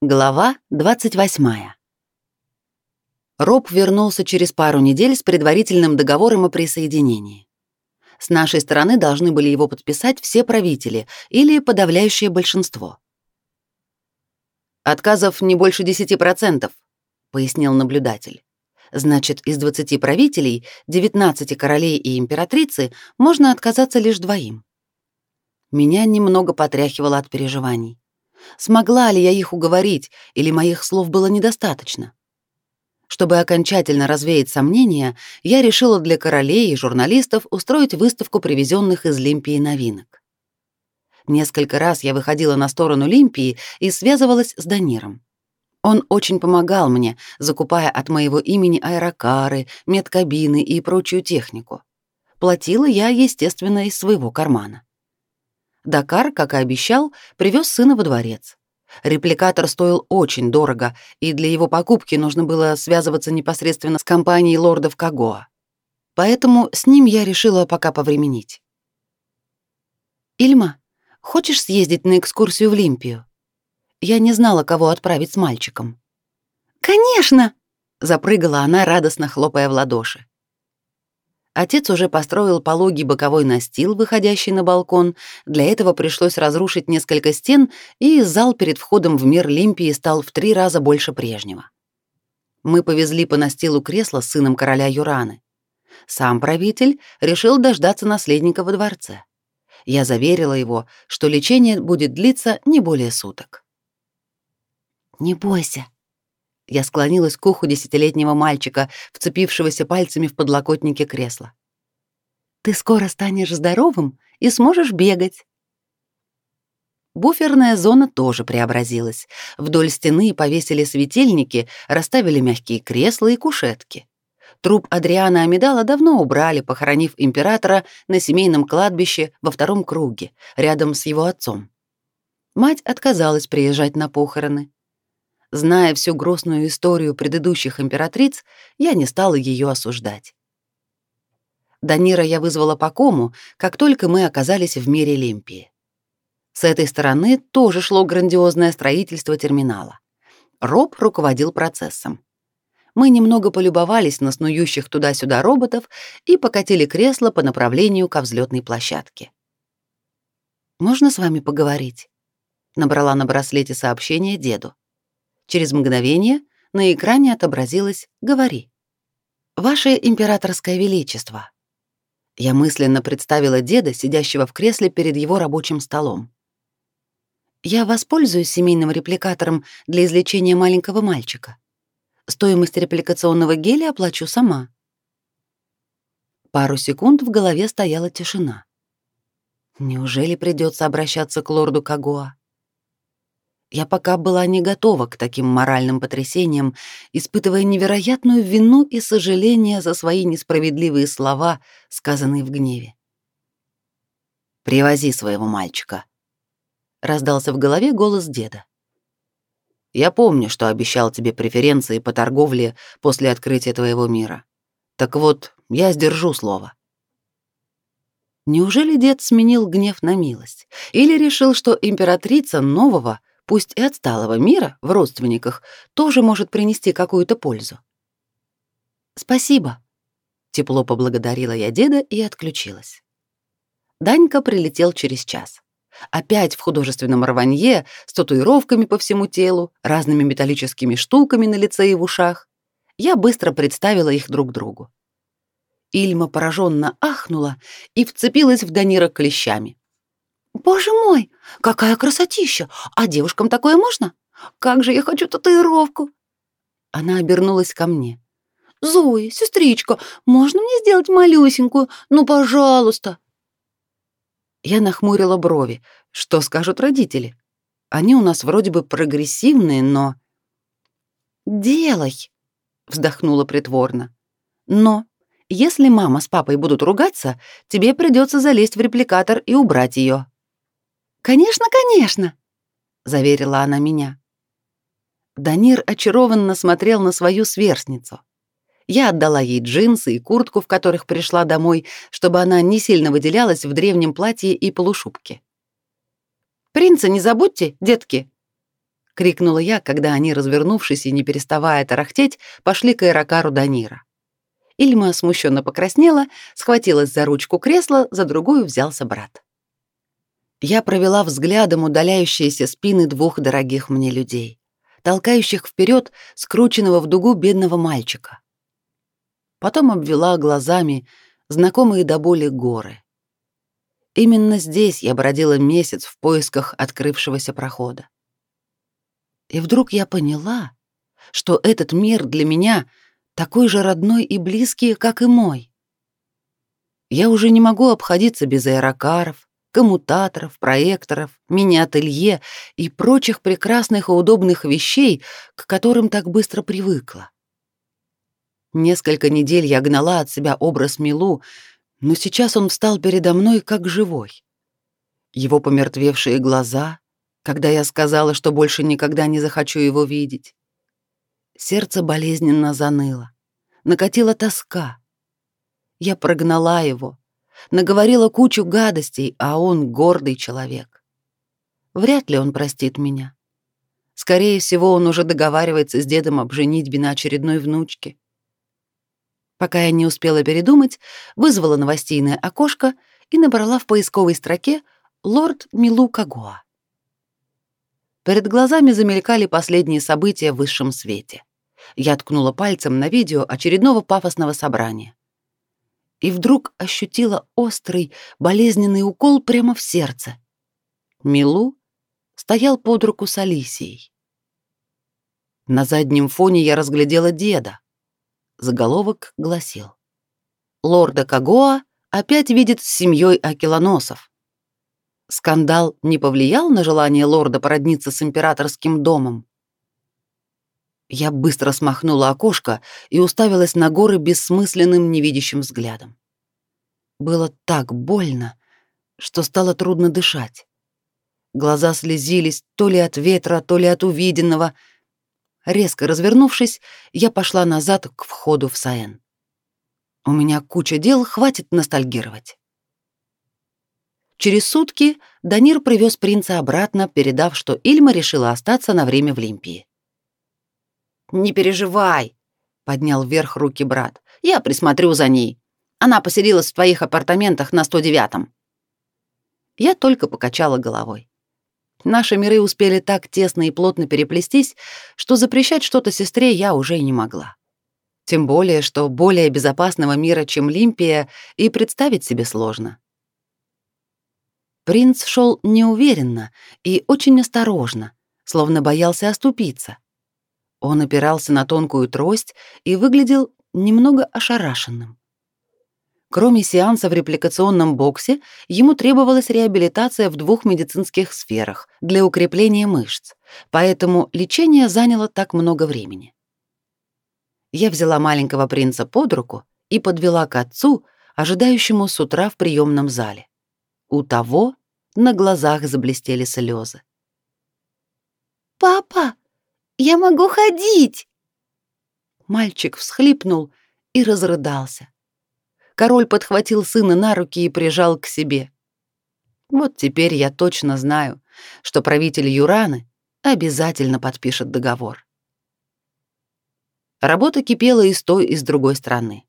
Глава 28. Роб вернулся через пару недель с предварительным договором о присоединении. С нашей стороны должны были его подписать все правители или подавляющее большинство. «Отказов не больше 10%, — пояснил наблюдатель. «Значит, из 20 правителей, 19 королей и императрицы можно отказаться лишь двоим». Меня немного потряхивало от переживаний. Смогла ли я их уговорить, или моих слов было недостаточно? Чтобы окончательно развеять сомнения, я решила для королей и журналистов устроить выставку привезенных из Лимпии новинок. Несколько раз я выходила на сторону Лимпии и связывалась с Даниром. Он очень помогал мне, закупая от моего имени аэрокары, медкабины и прочую технику. Платила я, естественно, из своего кармана. Дакар, как и обещал, привез сына во дворец. Репликатор стоил очень дорого, и для его покупки нужно было связываться непосредственно с компанией лордов Кагоа. Поэтому с ним я решила пока повременить. «Ильма, хочешь съездить на экскурсию в Лимпию?» Я не знала, кого отправить с мальчиком. «Конечно!» — запрыгала она, радостно хлопая в ладоши. Отец уже построил пологий боковой настил, выходящий на балкон. Для этого пришлось разрушить несколько стен, и зал перед входом в мир Лимпии стал в три раза больше прежнего. Мы повезли по настилу кресло с сыном короля Юраны. Сам правитель решил дождаться наследника во дворце. Я заверила его, что лечение будет длиться не более суток. «Не бойся», я склонилась к уху десятилетнего мальчика, вцепившегося пальцами в подлокотники кресла. «Ты скоро станешь здоровым и сможешь бегать». Буферная зона тоже преобразилась. Вдоль стены повесили светильники, расставили мягкие кресла и кушетки. Труп Адриана Амидала давно убрали, похоронив императора на семейном кладбище во втором круге, рядом с его отцом. Мать отказалась приезжать на похороны. Зная всю грустную историю предыдущих императриц, я не стала ее осуждать. Данира я вызвала по кому, как только мы оказались в мире Лимпии. С этой стороны тоже шло грандиозное строительство терминала. Роб руководил процессом. Мы немного полюбовались на снующих туда-сюда роботов и покатили кресло по направлению ко взлетной площадке. «Можно с вами поговорить?» — набрала на браслете сообщение деду. Через мгновение на экране отобразилось «Говори». «Ваше императорское величество». Я мысленно представила деда, сидящего в кресле перед его рабочим столом. «Я воспользуюсь семейным репликатором для излечения маленького мальчика. Стоимость репликационного геля оплачу сама». Пару секунд в голове стояла тишина. Неужели придется обращаться к лорду Кагоа? Я пока была не готова к таким моральным потрясениям, испытывая невероятную вину и сожаление за свои несправедливые слова, сказанные в гневе. «Привози своего мальчика», — раздался в голове голос деда. «Я помню, что обещал тебе преференции по торговле после открытия твоего мира. Так вот, я сдержу слово». Неужели дед сменил гнев на милость? Или решил, что императрица нового — пусть и отсталого мира в родственниках, тоже может принести какую-то пользу. «Спасибо», — тепло поблагодарила я деда и отключилась. Данька прилетел через час. Опять в художественном рванье, с татуировками по всему телу, разными металлическими штуками на лице и в ушах. Я быстро представила их друг другу. Ильма пораженно ахнула и вцепилась в Данира клещами. «Боже мой, какая красотища! А девушкам такое можно? Как же я хочу татуировку!» Она обернулась ко мне. «Зои, сестричка, можно мне сделать малюсенькую? Ну, пожалуйста!» Я нахмурила брови. Что скажут родители? Они у нас вроде бы прогрессивные, но... «Делай!» — вздохнула притворно. «Но если мама с папой будут ругаться, тебе придется залезть в репликатор и убрать ее. «Конечно, конечно», — заверила она меня. Данир очарованно смотрел на свою сверстницу. Я отдала ей джинсы и куртку, в которых пришла домой, чтобы она не сильно выделялась в древнем платье и полушубке. «Принца не забудьте, детки!» крикнула я, когда они, развернувшись и не переставая тарахтеть, пошли к аэрокару Данира. Ильма смущенно покраснела, схватилась за ручку кресла, за другую взялся брат. Я провела взглядом удаляющиеся спины двух дорогих мне людей, толкающих вперед скрученного в дугу бедного мальчика. Потом обвела глазами знакомые до боли горы. Именно здесь я бродила месяц в поисках открывшегося прохода. И вдруг я поняла, что этот мир для меня такой же родной и близкий, как и мой. Я уже не могу обходиться без аэрокаров, коммутаторов, проекторов, мини-ателье и прочих прекрасных и удобных вещей, к которым так быстро привыкла. Несколько недель я гнала от себя образ Милу, но сейчас он встал передо мной как живой. Его помертвевшие глаза, когда я сказала, что больше никогда не захочу его видеть. Сердце болезненно заныло. Накатила тоска. Я прогнала его, наговорила кучу гадостей, а он гордый человек. Вряд ли он простит меня. Скорее всего, он уже договаривается с дедом об женитьбе на очередной внучке. Пока я не успела передумать, вызвала новостейное окошко и набрала в поисковой строке «Лорд Милу Кагоа». Перед глазами замелькали последние события в высшем свете. Я ткнула пальцем на видео очередного пафосного собрания. И вдруг ощутила острый, болезненный укол прямо в сердце. Милу стоял под руку с Алисией. На заднем фоне я разглядела деда. Заголовок гласил. Лорда Кагоа опять видит с семьей Акилоносов. Скандал не повлиял на желание лорда породниться с императорским домом? Я быстро смахнула окошко и уставилась на горы бессмысленным невидящим взглядом. Было так больно, что стало трудно дышать. Глаза слезились то ли от ветра, то ли от увиденного — Резко развернувшись, я пошла назад к входу в Саэн. У меня куча дел, хватит ностальгировать. Через сутки Данир привез принца обратно, передав, что Ильма решила остаться на время в Лимпии. «Не переживай», — поднял вверх руки брат. «Я присмотрю за ней. Она поселилась в твоих апартаментах на 109-м». Я только покачала головой. Наши миры успели так тесно и плотно переплестись, что запрещать что-то сестре я уже и не могла. Тем более, что более безопасного мира, чем Лимпия, и представить себе сложно. Принц шел неуверенно и очень осторожно, словно боялся оступиться. Он опирался на тонкую трость и выглядел немного ошарашенным. Кроме сеанса в репликационном боксе, ему требовалась реабилитация в двух медицинских сферах для укрепления мышц, поэтому лечение заняло так много времени. Я взяла маленького принца под руку и подвела к отцу, ожидающему с утра в приемном зале. У того на глазах заблестели слезы. «Папа, я могу ходить!» Мальчик всхлипнул и разрыдался король подхватил сына на руки и прижал к себе. Вот теперь я точно знаю, что правитель Юраны обязательно подпишет договор. Работа кипела и с той, и с другой стороны.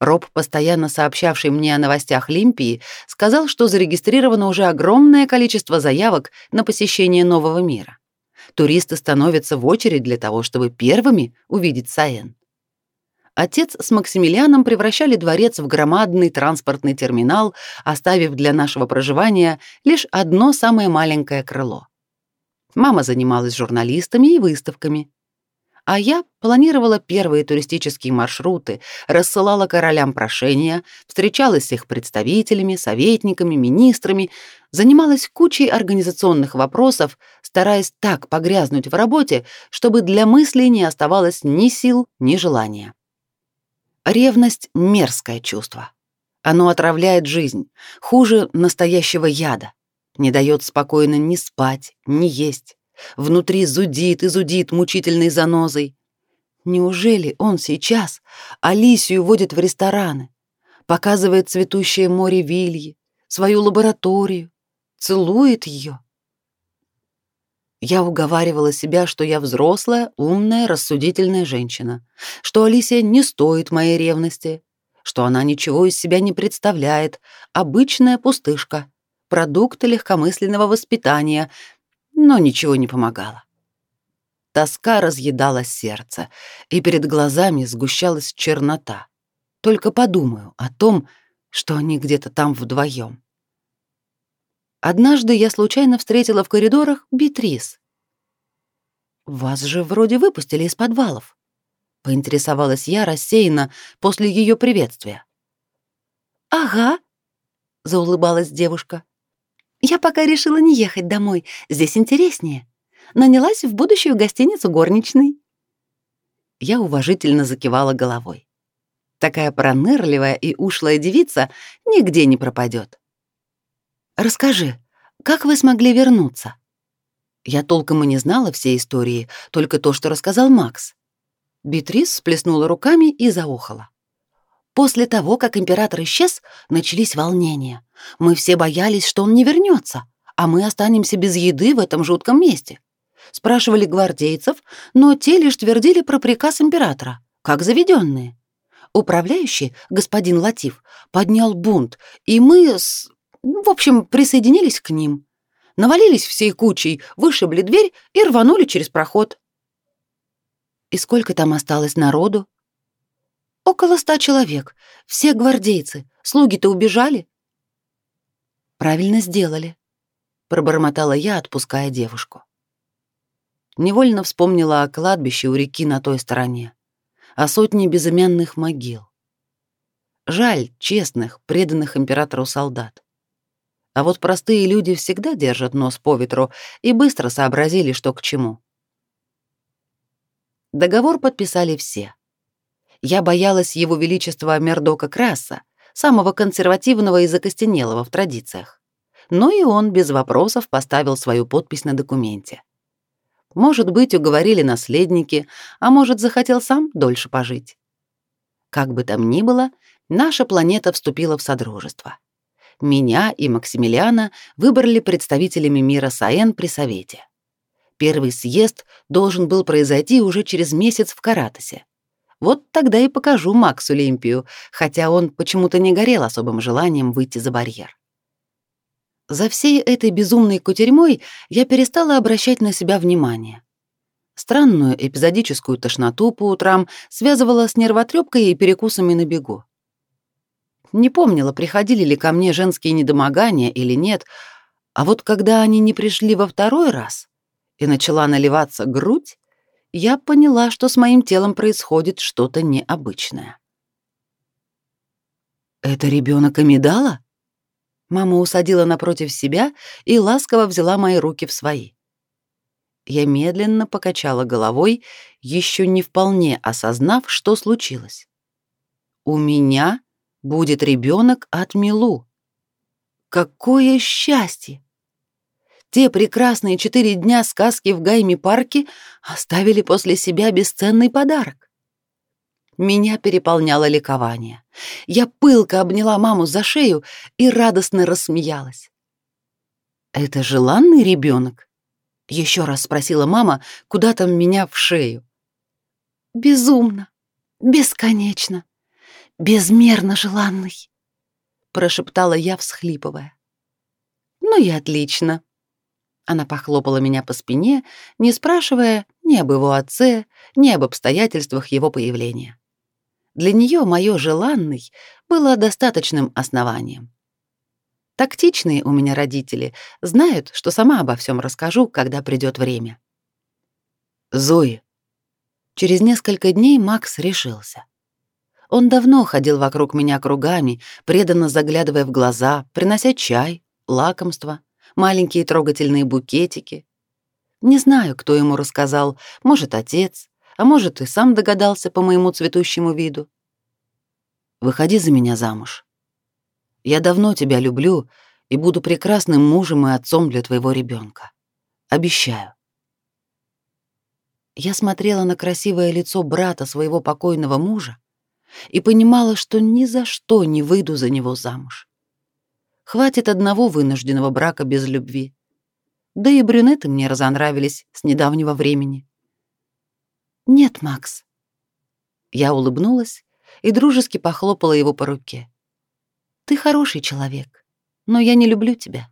Роб, постоянно сообщавший мне о новостях Лимпии, сказал, что зарегистрировано уже огромное количество заявок на посещение нового мира. Туристы становятся в очередь для того, чтобы первыми увидеть Саен. Отец с Максимилианом превращали дворец в громадный транспортный терминал, оставив для нашего проживания лишь одно самое маленькое крыло. Мама занималась журналистами и выставками. А я планировала первые туристические маршруты, рассылала королям прошения, встречалась с их представителями, советниками, министрами, занималась кучей организационных вопросов, стараясь так погрязнуть в работе, чтобы для мыслей не оставалось ни сил, ни желания. Ревность — мерзкое чувство. Оно отравляет жизнь, хуже настоящего яда. Не дает спокойно ни спать, ни есть. Внутри зудит и зудит мучительной занозой. Неужели он сейчас Алисию водит в рестораны, показывает цветущее море Вильи, свою лабораторию, целует ее? Я уговаривала себя, что я взрослая, умная, рассудительная женщина, что Алисия не стоит моей ревности, что она ничего из себя не представляет, обычная пустышка, продукт легкомысленного воспитания, но ничего не помогало. Тоска разъедала сердце, и перед глазами сгущалась чернота. Только подумаю о том, что они где-то там вдвоем. Однажды я случайно встретила в коридорах Битрис. «Вас же вроде выпустили из подвалов», — поинтересовалась я рассеянно после ее приветствия. «Ага», — заулыбалась девушка. «Я пока решила не ехать домой, здесь интереснее. Нанялась в будущую гостиницу горничной». Я уважительно закивала головой. Такая пронырливая и ушлая девица нигде не пропадет. Расскажи, как вы смогли вернуться? Я толком и не знала всей истории, только то, что рассказал Макс. Бетрис сплеснула руками и заохала. После того, как император исчез, начались волнения. Мы все боялись, что он не вернется, а мы останемся без еды в этом жутком месте. Спрашивали гвардейцев, но те лишь твердили про приказ императора, как заведенные. Управляющий, господин Латиф, поднял бунт, и мы с в общем, присоединились к ним. Навалились всей кучей, вышибли дверь и рванули через проход. И сколько там осталось народу? Около ста человек. Все гвардейцы. Слуги-то убежали. Правильно сделали, пробормотала я, отпуская девушку. Невольно вспомнила о кладбище у реки на той стороне, о сотне безымянных могил. Жаль честных, преданных императору солдат. А вот простые люди всегда держат нос по ветру и быстро сообразили, что к чему. Договор подписали все. Я боялась его величества Мердока Краса, самого консервативного и закостенелого в традициях. Но и он без вопросов поставил свою подпись на документе. Может быть, уговорили наследники, а может, захотел сам дольше пожить. Как бы там ни было, наша планета вступила в содружество меня и Максимилиана выбрали представителями мира Саен при совете. Первый съезд должен был произойти уже через месяц в Каратосе. Вот тогда и покажу Максу Олимпию, хотя он почему-то не горел особым желанием выйти за барьер. За всей этой безумной кутерьмой я перестала обращать на себя внимание. Странную эпизодическую тошноту по утрам связывала с нервотрепкой и перекусами на бегу. Не помнила, приходили ли ко мне женские недомогания или нет, а вот когда они не пришли во второй раз и начала наливаться грудь, я поняла, что с моим телом происходит что-то необычное. «Это ребенок Амидала?» Мама усадила напротив себя и ласково взяла мои руки в свои. Я медленно покачала головой, еще не вполне осознав, что случилось. У меня будет ребенок от Милу. Какое счастье! Те прекрасные четыре дня сказки в Гайми-парке оставили после себя бесценный подарок. Меня переполняло ликование. Я пылко обняла маму за шею и радостно рассмеялась. «Это желанный ребенок?» — еще раз спросила мама, куда там меня в шею. «Безумно, бесконечно», безмерно желанный, прошептала я, всхлипывая. Ну и отлично. Она похлопала меня по спине, не спрашивая ни об его отце, ни об обстоятельствах его появления. Для нее мое желанный было достаточным основанием. Тактичные у меня родители знают, что сама обо всем расскажу, когда придет время. Зои. Через несколько дней Макс решился. Он давно ходил вокруг меня кругами, преданно заглядывая в глаза, принося чай, лакомства, маленькие трогательные букетики. Не знаю, кто ему рассказал, может, отец, а может, и сам догадался по моему цветущему виду. Выходи за меня замуж. Я давно тебя люблю и буду прекрасным мужем и отцом для твоего ребенка. Обещаю. Я смотрела на красивое лицо брата своего покойного мужа и понимала, что ни за что не выйду за него замуж. Хватит одного вынужденного брака без любви. Да и брюнеты мне разонравились с недавнего времени. Нет, Макс. Я улыбнулась и дружески похлопала его по руке. Ты хороший человек, но я не люблю тебя.